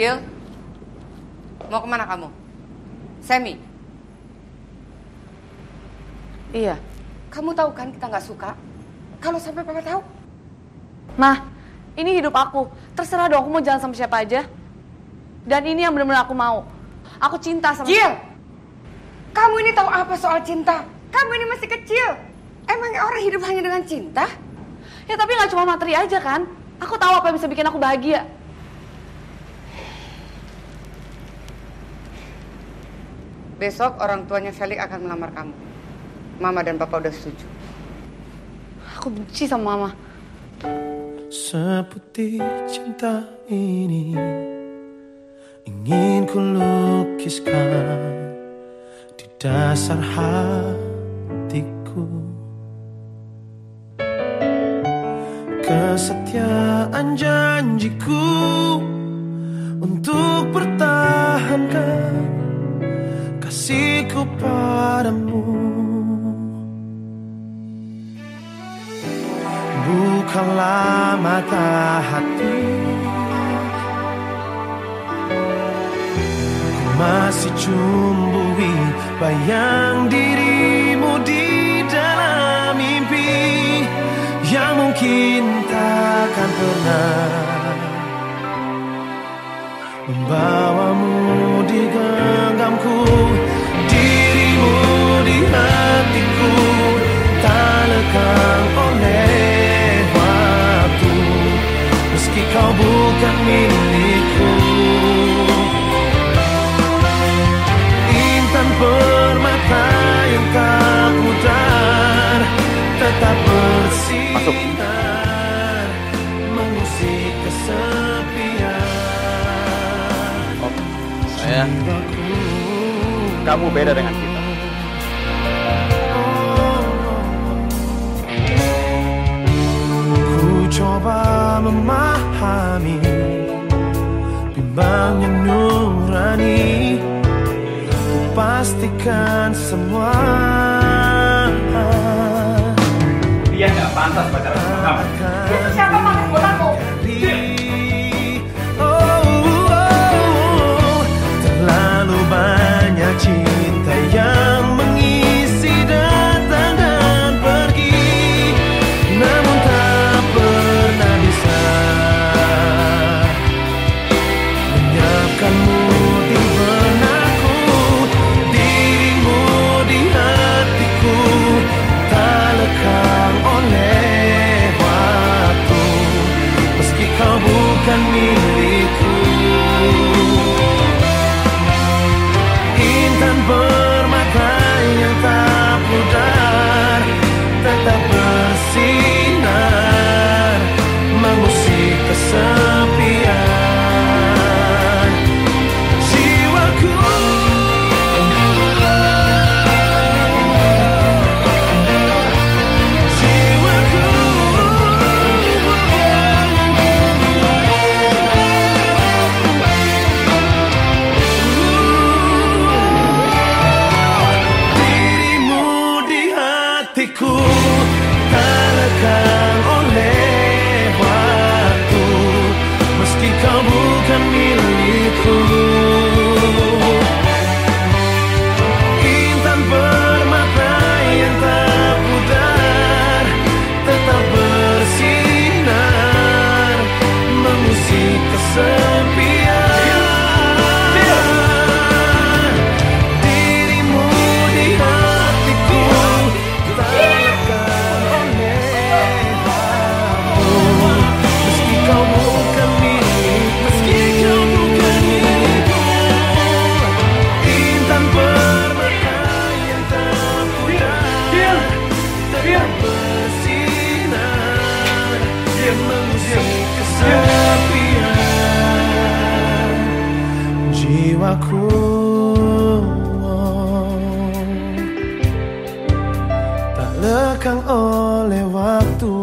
Jill, mau ke mana kamu? Semi? Iya. Kamu tahu kan kita nggak suka? Kalau sampai papa tahu? Mah, ini hidup aku. Terserah dong aku mau jalan sama siapa aja. Dan ini yang benar-benar aku mau. Aku cinta sama Jill! Kamu ini tahu apa soal cinta? Kamu ini masih kecil. Emangnya orang hidup hanya dengan cinta? Ya tapi nggak cuma materi aja kan. Aku tahu apa yang bisa bikin aku bahagia. Besok orang tuanya Felix akan melamar kamu. Mama dan papa udah setuju. Aku benci sama mama. Seputih cinta ini ingin ku lukiskan di dasar hatiku. Kesetiaan janjiku untuk pertahankan kasihku padamu. Bukalah mata hati Ku masih cumbui bayang dirimu di dalam mimpi Yang mungkin takkan pernah Membawamu di genggamku Lekang oleh waktu Meski kau bukan milikku. Intan permata yang tak pudar Tetap bersinar Mengusik kesepian. Saya, kamu beda dengan kita. Coba memahami Bimbangnya nurani. Ku pastikan semua. Dia nggak pantas pacaran sama kamu. Itu siapa bukan milikku aku Tak lekang oleh waktu.